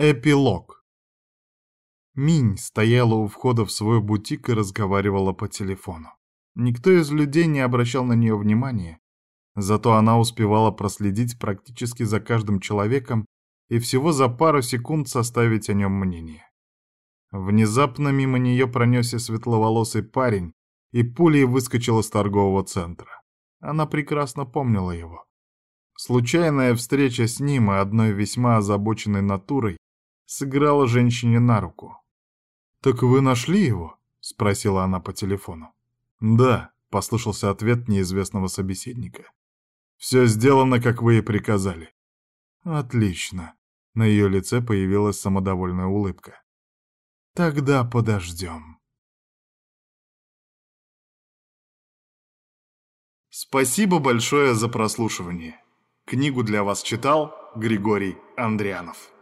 Эпилог. Минь стояла у входа в свой бутик и разговаривала по телефону. Никто из людей не обращал на нее внимания, зато она успевала проследить практически за каждым человеком и всего за пару секунд составить о нем мнение. Внезапно мимо нее пронесся светловолосый парень и пулей выскочил из торгового центра. Она прекрасно помнила его. Случайная встреча с ним и одной весьма озабоченной натурой сыграла женщине на руку. «Так вы нашли его?» — спросила она по телефону. «Да», — послышался ответ неизвестного собеседника. «Все сделано, как вы и приказали». «Отлично». На ее лице появилась самодовольная улыбка. Тогда подождем. Спасибо большое за прослушивание. Книгу для вас читал Григорий Андрианов.